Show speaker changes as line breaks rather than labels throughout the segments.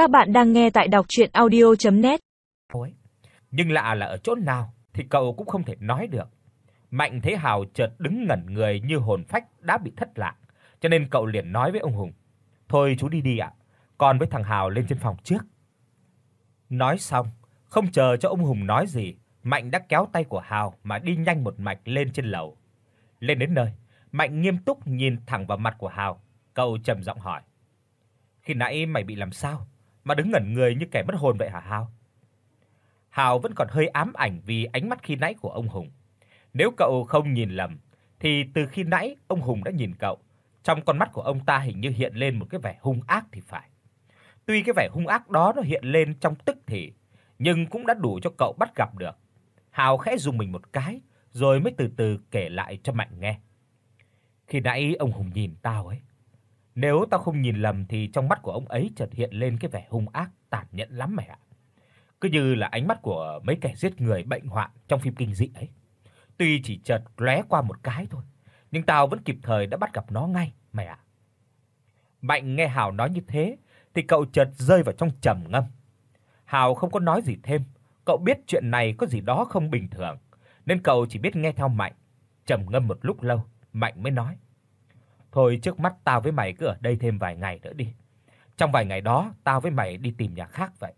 Các bạn đang nghe tại đọc audio net
Nhưng lạ là ở chỗ nào thì cậu cũng không thể nói được. Mạnh Thế Hào chợt đứng ngẩn người như hồn phách đã bị thất lạc, cho nên cậu liền nói với ông Hùng: "Thôi chú đi đi ạ, à, con với thằng Hào lên trên phòng trước." Nói xong, không chờ cho ông Hùng nói gì, Mạnh đã kéo tay của Hào mà đi nhanh một mạch lên trên lầu. Lên đến nơi, Mạnh nghiêm túc nhìn thẳng vào mặt của Hào, cậu trầm giọng hỏi: "Khi nãy mày bị làm sao? mà đứng ngẩn người như kẻ mất hồn vậy hả Hào? Hào vẫn còn hơi ám ảnh vì ánh mắt khi nãy của ông Hùng. Nếu cậu không nhìn lầm thì từ khi nãy ông Hùng đã nhìn cậu, trong con mắt của ông ta hình như hiện lên một cái vẻ hung ác thì phải. Tuy cái vẻ hung ác đó nó hiện lên trong tức thì, nhưng cũng đã đủ cho cậu bắt gặp được. Hào khẽ dùng mình một cái, rồi mới từ từ kể lại cho Mạnh nghe. Khi nãy ông Hùng nhìn tao ấy, nếu ta không nhìn lầm thì trong mắt của ông ấy chợt hiện lên cái vẻ hung ác tàn nhẫn lắm mày ạ. Cứ như là ánh mắt của mấy kẻ giết người bệnh hoạn trong phim kinh dị ấy. Tuy chỉ chợt lóe qua một cái thôi, nhưng tao vẫn kịp thời đã bắt gặp nó ngay, mày ạ. Mạnh nghe Hào nói như thế thì cậu chợt rơi vào trong trầm ngâm. Hào không có nói gì thêm, cậu biết chuyện này có gì đó không bình thường, nên cậu chỉ biết nghe theo Mạnh. Trầm ngâm một lúc lâu, Mạnh mới nói: Thôi trước mắt tao với mày cứ ở đây thêm vài ngày nữa đi. Trong vài ngày đó tao với mày đi tìm nhà khác vậy,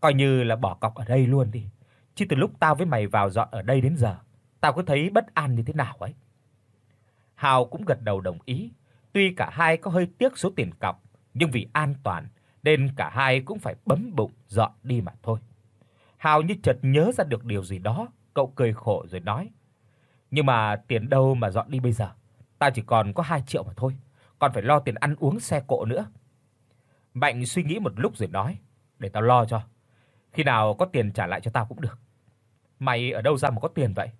coi như là bỏ cọc ở đây luôn đi. Chứ từ lúc tao với mày vào dọn ở đây đến giờ, tao cứ thấy bất an như thế nào ấy." Hào cũng gật đầu đồng ý, tuy cả hai có hơi tiếc số tiền cọc, nhưng vì an toàn nên cả hai cũng phải bấm bụng dọn đi mà thôi. Hào như chợt nhớ ra được điều gì đó, cậu cười khổ rồi nói: "Nhưng mà tiền đâu mà dọn đi bây giờ? tao chỉ còn có 2 triệu mà thôi, còn phải lo tiền ăn uống xe cộ nữa." Mạnh suy nghĩ một lúc rồi nói, "Để tao lo cho. Khi nào có tiền trả lại cho tao cũng được." "Mày ở đâu ra mà có tiền vậy?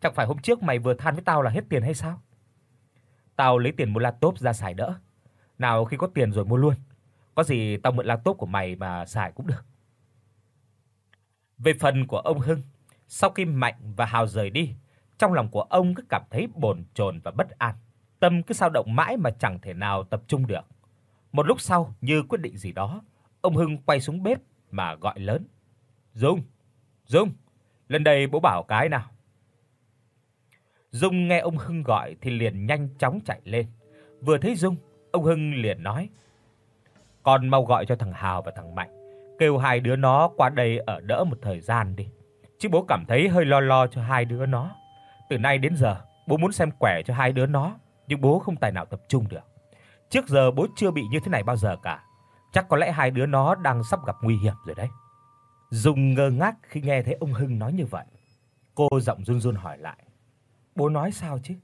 Chẳng phải hôm trước mày vừa than với tao là hết tiền hay sao?" "Tao lấy tiền mua laptop ra xài đỡ. Nào khi có tiền rồi mua luôn. Có gì tao mượn laptop của mày mà xài cũng được." Về phần của ông Hưng, sau khi Mạnh và Hào rời đi, trong lòng của ông cứ cảm thấy bồn chồn và bất an. Tâm cứ dao động mãi mà chẳng thể nào tập trung được. Một lúc sau, như quyết định gì đó, ông Hưng quay xuống bếp mà gọi lớn. "Dung, Dung, lên đây bố bảo cái nào." Dung nghe ông Hưng gọi thì liền nhanh chóng chạy lên. Vừa thấy Dung, ông Hưng liền nói: "Con mau gọi cho thằng Hào và thằng Mạnh, kêu hai đứa nó qua đây ở đỡ một thời gian đi." Chứ bố cảm thấy hơi lo lo cho hai đứa nó. Từ nay đến giờ, bố muốn xem quẻ cho hai đứa nó nhưng bố không tài nào tập trung được. Trước giờ bố chưa bị như thế này bao giờ cả. Chắc có lẽ hai đứa nó đang sắp gặp nguy hiểm rồi đấy. Dung ngơ ngác khi nghe thấy ông Hưng nói như vậy. Cô giọng run run hỏi lại. Bố nói sao chứ?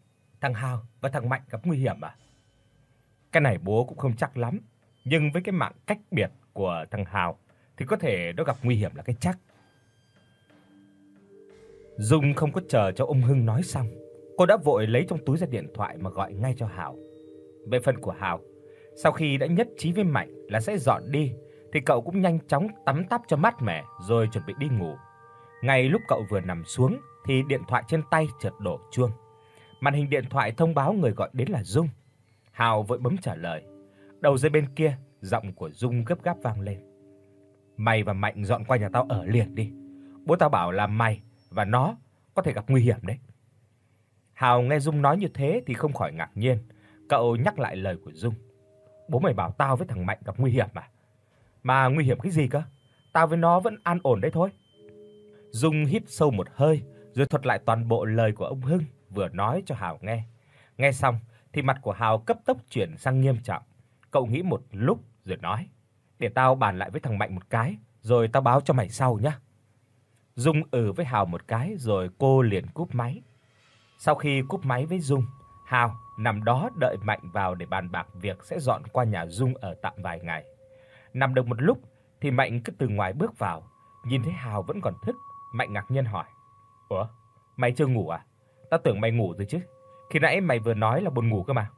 Thằng Hào và thằng Mạnh gặp nguy hiểm à? Cái này bố cũng không chắc lắm, nhưng với cái mạng cách biệt của thằng Hào thì có thể nó gặp nguy hiểm là cái chắc. Dung không có chờ cho ông Hưng nói xong, Cô đã vội lấy trong túi ra điện thoại mà gọi ngay cho Hào. Về phần của Hào, sau khi đã nhất trí với Mạnh là sẽ dọn đi thì cậu cũng nhanh chóng tắm táp cho mát mẻ rồi chuẩn bị đi ngủ. Ngay lúc cậu vừa nằm xuống thì điện thoại trên tay chợt đổ chuông. Màn hình điện thoại thông báo người gọi đến là Dung. Hào vội bấm trả lời. Đầu dây bên kia, giọng của Dung gấp gáp vang lên. "Mày và Mạnh dọn qua nhà tao ở liền đi. Bố tao bảo là mày và nó có thể gặp nguy hiểm đấy." Hào nghe Dung nói như thế thì không khỏi ngạc nhiên, cậu nhắc lại lời của Dung. Bố mày bảo tao với thằng Mạnh gặp nguy hiểm mà. Mà nguy hiểm cái gì cơ? Tao với nó vẫn an ổn đấy thôi. Dung hít sâu một hơi, rồi thuật lại toàn bộ lời của ông Hưng vừa nói cho Hào nghe. Nghe xong thì mặt của Hào cấp tốc chuyển sang nghiêm trọng. Cậu nghĩ một lúc rồi nói: "Để tao bàn lại với thằng Mạnh một cái, rồi tao báo cho mày sau nhé." Dung ừ với Hào một cái rồi cô liền cúp máy. Sau khi cúp máy với Dung, Hào nằm đó đợi Mạnh vào để bàn bạc việc sẽ dọn qua nhà Dung ở tạm vài ngày. Nằm được một lúc thì Mạnh cứ từ ngoài bước vào, nhìn thấy Hào vẫn còn thức, Mạnh ngạc nhiên hỏi: "Ủa, mày chưa ngủ à? Tao tưởng mày ngủ rồi chứ. Khi nãy mày vừa nói là buồn ngủ cơ mà."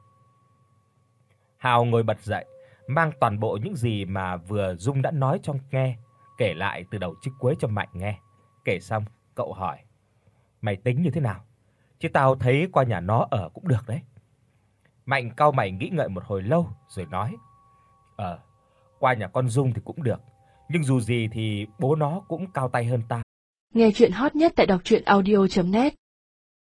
Hào ngồi bật dậy, mang toàn bộ những gì mà vừa Dung đã nói cho nghe, kể lại từ đầu chí cuối cho Mạnh nghe. Kể xong, cậu hỏi: "Mày tính như thế nào?" chứ tao thấy qua nhà nó ở cũng được đấy. Mạnh cau mày nghĩ ngợi một hồi lâu rồi nói: "Ờ, qua nhà con Dung thì cũng được, nhưng dù gì thì bố nó cũng cao tay hơn ta."
Nghe truyện hot nhất tại doctruyenaudio.net